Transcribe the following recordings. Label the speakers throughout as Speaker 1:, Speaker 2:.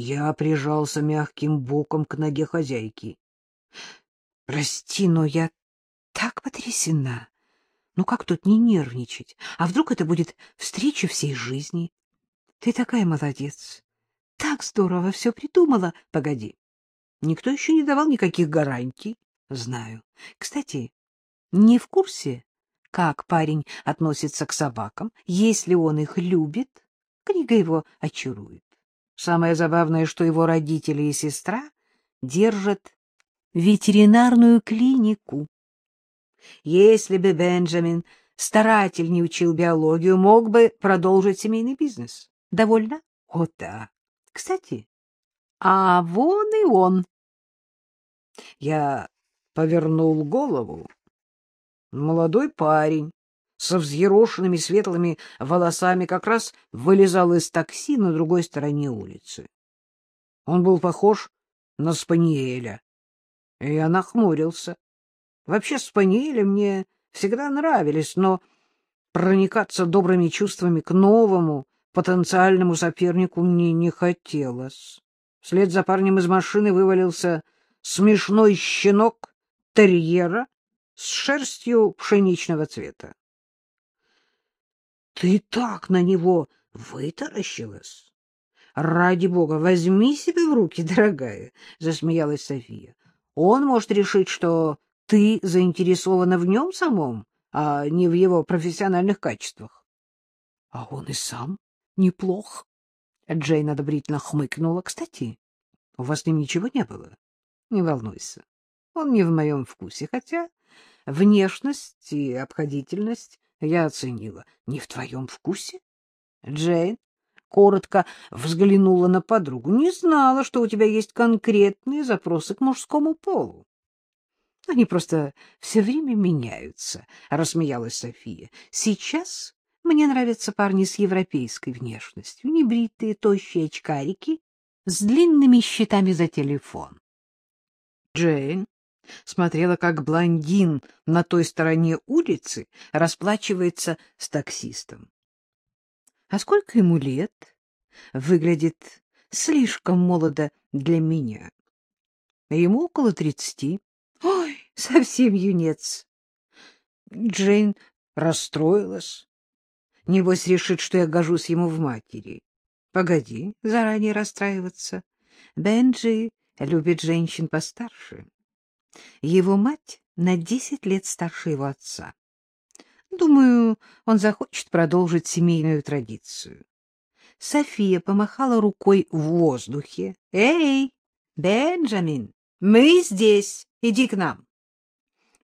Speaker 1: Я прижался мягким боком к ноге хозяйки. — Прости, но я так потрясена. Ну как тут не нервничать? А вдруг это будет встреча всей жизни? Ты такая молодец. Так здорово все придумала. Погоди. Никто еще не давал никаких гарантий. Знаю. Кстати, не в курсе, как парень относится к собакам. Если он их любит, книга его очарует. Самое забавное, что его родители и сестра держат ветеринарную клинику. Если бы Бенджамин старательнее учил биологию, мог бы продолжить семейный бизнес. Довольно? О, да. Кстати, а вон и он. Я повернул голову. Молодой парень со взъерошенными светлыми волосами как раз вылезал из такси на другой стороне улицы. Он был похож на Спаниеля. Я нахмурился. Вообще Спаниели мне всегда нравились, но проникаться добрыми чувствами к новому, потенциальному сопернику мне не хотелось. Вслед за парнем из машины вывалился смешной щенок терьера с шерстью пшеничного цвета. — Ты так на него вытаращилась? — Ради бога, возьми себя в руки, дорогая, — засмеялась София. — Он может решить, что ты заинтересована в нем самом, а не в его профессиональных качествах. — А он и сам неплох. Джейн одобрительно хмыкнула. — Кстати, у вас с ним ничего не было? Не волнуйся. Он не в моем вкусе, хотя внешность и обходительность я оценила. Не в твоем вкусе? Джейн коротко взглянула на подругу. Не знала, что у тебя есть конкретные запросы к мужскому полу. Они просто все время меняются, — рассмеялась София. Сейчас мне нравятся парни с европейской внешностью, небритые, тощие очкарики с длинными щитами за телефон. Джейн смотрела, как блондин на той стороне улицы расплачивается с таксистом. А сколько ему лет? Выглядит слишком молодо для меня. Ему около тридцати. Ой, совсем юнец. Джейн расстроилась. Небось решит, что я гожусь ему в матери. Погоди заранее расстраиваться. Бенджи любит женщин постарше. Его мать на десять лет старше его отца. Думаю, он захочет продолжить семейную традицию. София помахала рукой в воздухе. — Эй, Бенджамин, мы здесь, иди к нам.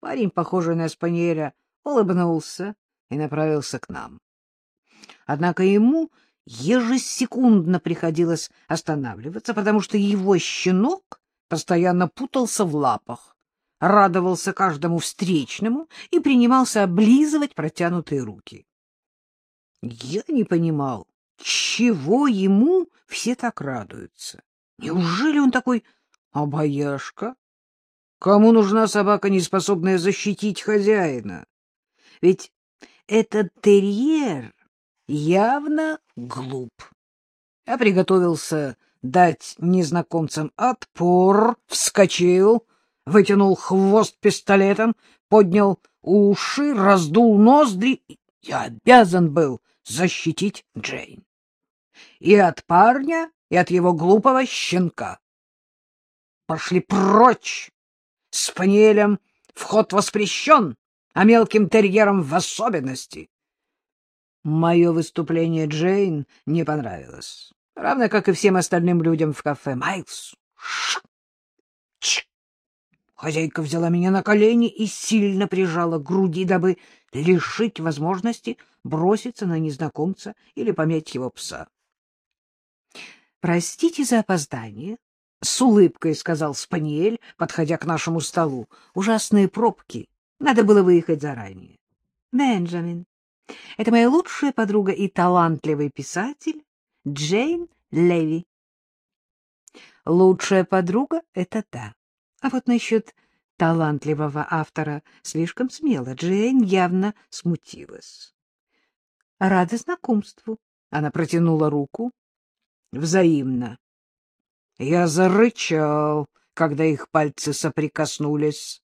Speaker 1: Парень, похожий на спаниеля, улыбнулся и направился к нам. Однако ему ежесекундно приходилось останавливаться, потому что его щенок постоянно путался в лапах, радовался каждому встречному и принимался облизывать протянутые руки. Я не понимал, чего ему все так радуются. Неужели он такой обаяшка? Кому нужна собака, не способная защитить хозяина? Ведь этот терьер явно глуп. Я приготовился дать незнакомцам отпор, вскочил, вытянул хвост пистолетом, поднял уши, раздул ноздри. Я обязан был защитить Джейн. И от парня, и от его глупого щенка. Пошли прочь! Спаниелем вход воспрещен, а мелким терьером в особенности. Мое выступление Джейн не понравилось, равно как и всем остальным людям в кафе. Майлз! Ш! Ч! Хозяйка взяла меня на колени и сильно прижала к груди, дабы лишить возможности броситься на незнакомца или помять его пса. — Простите за опоздание, — с улыбкой сказал Спаниель, подходя к нашему столу. — Ужасные пробки. Надо было выехать заранее. — Бенджамин, это моя лучшая подруга и талантливый писатель Джейн Леви. Лучшая подруга — это та. А вот насчет талантливого автора слишком смело. Джейн явно смутилась. Рада знакомству. Она протянула руку. Взаимно. Я зарычал, когда их пальцы соприкоснулись.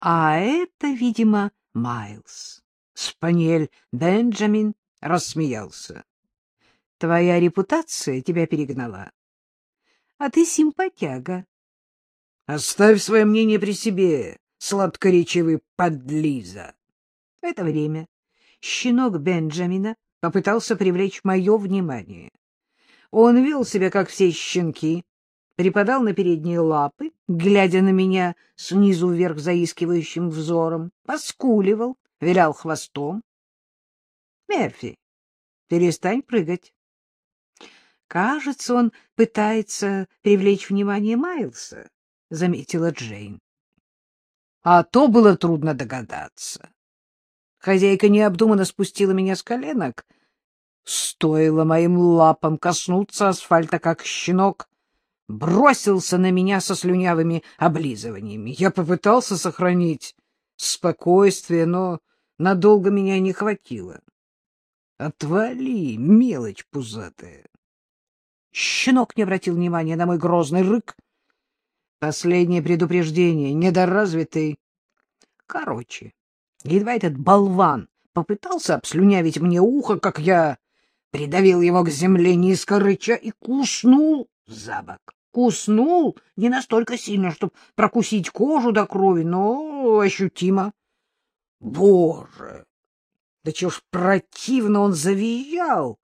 Speaker 1: А это, видимо, Майлз. Спаниель Бенджамин рассмеялся. Твоя репутация тебя перегнала. А ты симпатяга. Оставь свое мнение при себе, сладкоречивый подлиза. В это время щенок Бенджамина попытался привлечь мое внимание. Он вел себя, как все щенки, припадал на передние лапы, глядя на меня снизу вверх заискивающим взором, поскуливал, вилял хвостом. — Мерфи, перестань прыгать. Кажется, он пытается привлечь внимание Майлса, — заметила Джейн. А то было трудно догадаться. Хозяйка необдуманно спустила меня с коленок. Стоило моим лапам коснуться асфальта, как щенок бросился на меня со слюнявыми облизываниями. Я попытался сохранить спокойствие, но надолго меня не хватило. Отвали, мелочь пузатая. Щенок не обратил внимания на мой грозный рык. Последнее предупреждение, недоразвитый. Короче, едва этот болван попытался обслюнявить мне ухо, как я придавил его к земле низко рыча и куснул за бок. Куснул не настолько сильно, чтобы прокусить кожу до крови, но ощутимо. Боже! Да чего ж противно он завизжал!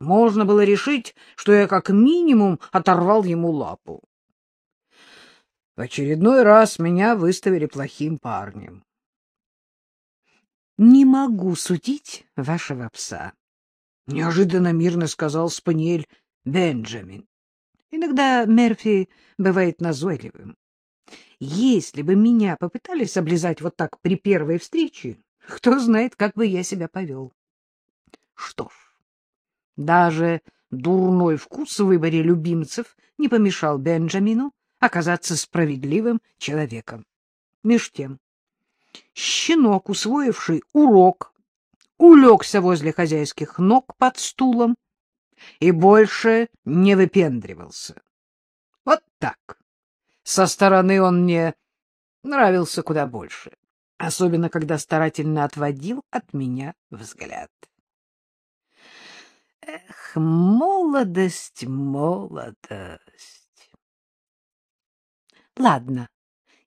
Speaker 1: Можно было решить, что я как минимум оторвал ему лапу. В очередной раз меня выставили плохим парнем. — Не могу судить вашего пса, — неожиданно мирно сказал спаниель Бенджамин. Иногда Мерфи бывает назойливым. Если бы меня попытались облизать вот так при первой встрече, кто знает, как бы я себя повел. Что ж, даже дурной вкус в выборе любимцев не помешал Бенджамину оказаться справедливым человеком. Меж тем, щенок, усвоивший урок, улегся возле хозяйских ног под стулом и больше не выпендривался. Вот так. Со стороны он мне нравился куда больше, особенно когда старательно отводил от меня взгляд. Эх, молодость, молодость. Ладно,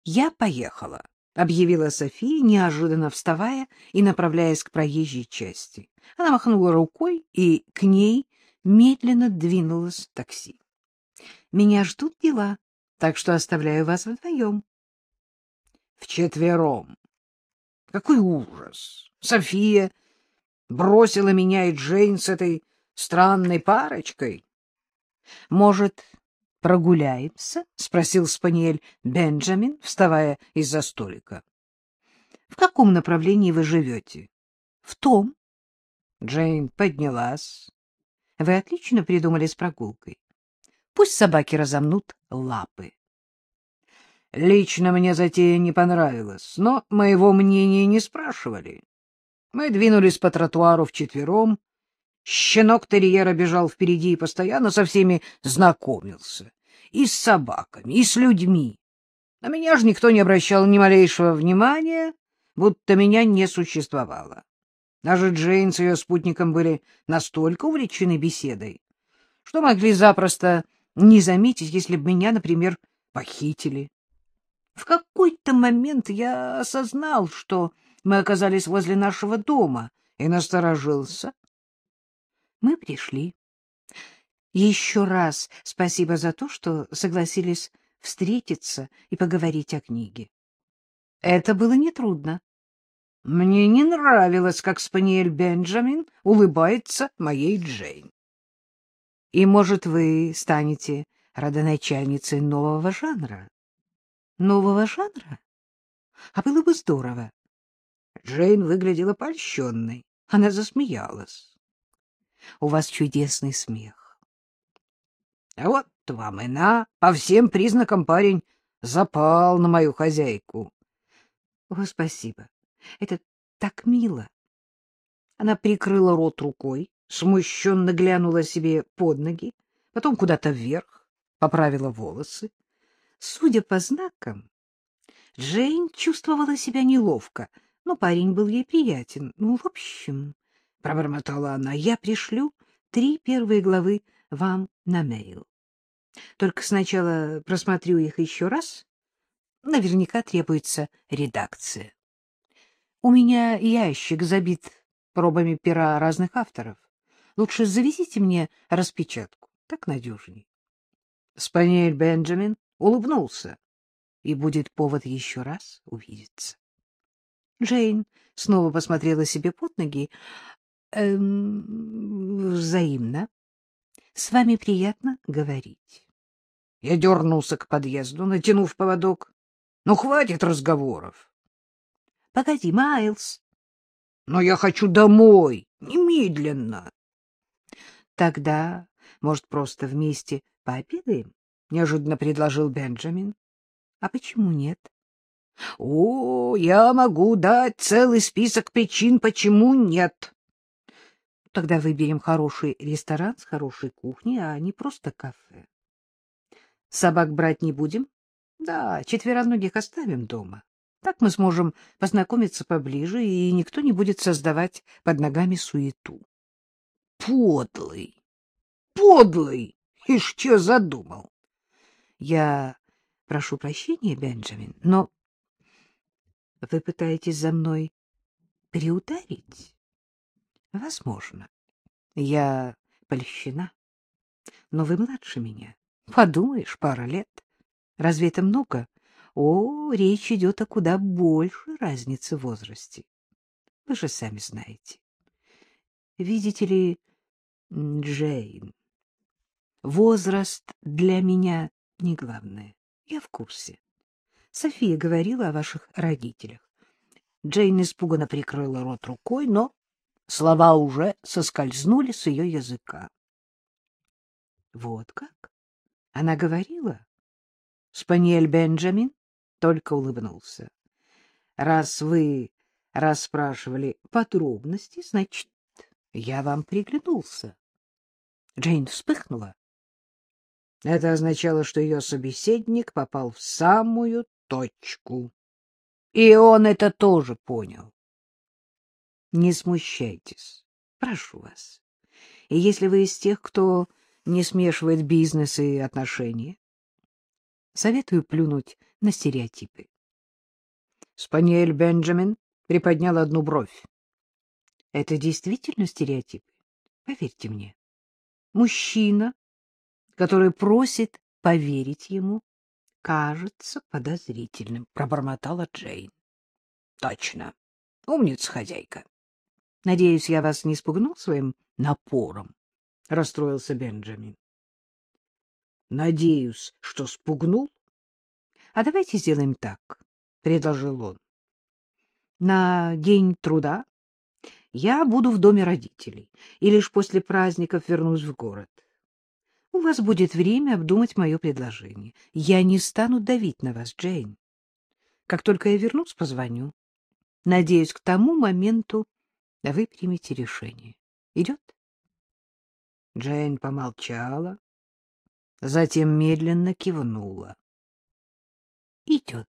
Speaker 1: я поехала, объявила София, неожиданно вставая и направляясь к проезжей части. Она махнула рукой, и к ней медленно двинулось такси. Меня ждут дела, так что оставляю вас вдвоем. Вчетвером. Какой ужас! София бросила меня и Джейн с этой странной парочкой. — Может, прогуляемся? — спросил спаниель Бенджамин, вставая из-за столика. — В каком направлении вы живете? — В том. Джейн поднялась. — Вы отлично придумали с прогулкой. Пусть собаки разомнут лапы. Лично мне затея не понравилась, но моего мнения не спрашивали. Мы двинулись по тротуару вчетвером, Щенок терьера бежал впереди и постоянно со всеми знакомился. И с собаками, и с людьми. На меня же никто не обращал ни малейшего внимания, будто меня не существовало. Даже Джейн с ее спутником были настолько увлечены беседой, что могли запросто не заметить, если бы меня, например, похитили. В какой-то момент я осознал, что мы оказались возле нашего дома, и насторожился. Мы пришли. Еще раз спасибо за то, что согласились встретиться и поговорить о книге. Это было нетрудно. Мне не нравилось, как Спаниель Бенджамин улыбается моей Джейн. И, может, вы станете родоначальницей нового жанра? Нового жанра? А было бы здорово. Джейн выглядела польщенной. Она засмеялась. У вас чудесный смех. А вот вам и на, по всем признакам парень запал на мою хозяйку. О, спасибо. Это так мило. Она прикрыла рот рукой, смущенно глянула себе под ноги, потом куда-то вверх. поправила волосы. Судя по знакам, Джейн чувствовала себя неловко, но парень был ей приятен. Ну, в общем, — пробормотала она, — я пришлю три первые главы вам на мейл. Только сначала просмотрю их еще раз. Наверняка требуется редакция. У меня ящик забит пробами пера разных авторов. Лучше завезите мне распечатку, так надежней. Спаниель Бенджамин улыбнулся, и будет повод еще раз увидеться. Джейн снова посмотрела себе под ноги. Эм, взаимно. С вами приятно говорить. Я дернулся к подъезду, натянув поводок. Ну, хватит разговоров. — Погоди, Майлз. — Но я хочу домой, немедленно. — Тогда, может, просто вместе пообедаем? — неожиданно предложил Бенджамин. — А почему нет? — О, я могу дать целый список причин, почему нет. — Тогда выберем хороший ресторан с хорошей кухней, а не просто кафе. — Собак брать не будем? — Да, четвероногих оставим дома. Так мы сможем познакомиться поближе, и никто не будет создавать под ногами суету. — Подлый! Подлый! И что задумал? — Я прошу прощения, Бенджамин, но вы пытаетесь за мной приударить? Возможно. Я польщена. Но вы младше меня. Подумаешь, пара лет. Разве это много? О, речь идет о куда больше разницы в возрасте. Вы же сами знаете. Видите ли, Джейн, возраст для меня не главное. Я в курсе. София говорила о ваших родителях. Джейн испуганно прикрыла рот рукой, но слова уже соскользнули с ее языка. Вот как? Она говорила? Спаниель Бенджамин только улыбнулся. Раз вы расспрашивали подробности, значит, я вам приглянулся. Джейн вспыхнула. Это означало, что ее собеседник попал в самую точку. И он это тоже понял. Не смущайтесь, прошу вас. И если вы из тех, кто не смешивает бизнес и отношения, советую плюнуть на стереотипы. Спаниель Бенджамин приподнял одну бровь. Это действительно стереотипы? Поверьте мне. Мужчина, который просит поверить ему, кажется подозрительным, — пробормотала Джейн. — Точно. Умница, хозяйка. — Надеюсь, я вас не спугнул своим напором, — расстроился Бенджамин. — Надеюсь, что спугнул? — А давайте сделаем так, — предложил он. — На день труда я буду в доме родителей, и лишь после праздников вернусь в город. У вас будет время обдумать мое предложение. Я не стану давить на вас, Джейн. Как только я вернусь, позвоню. Надеюсь, к тому моменту вы примете решение. Идет? Джейн помолчала, затем медленно кивнула. Идет.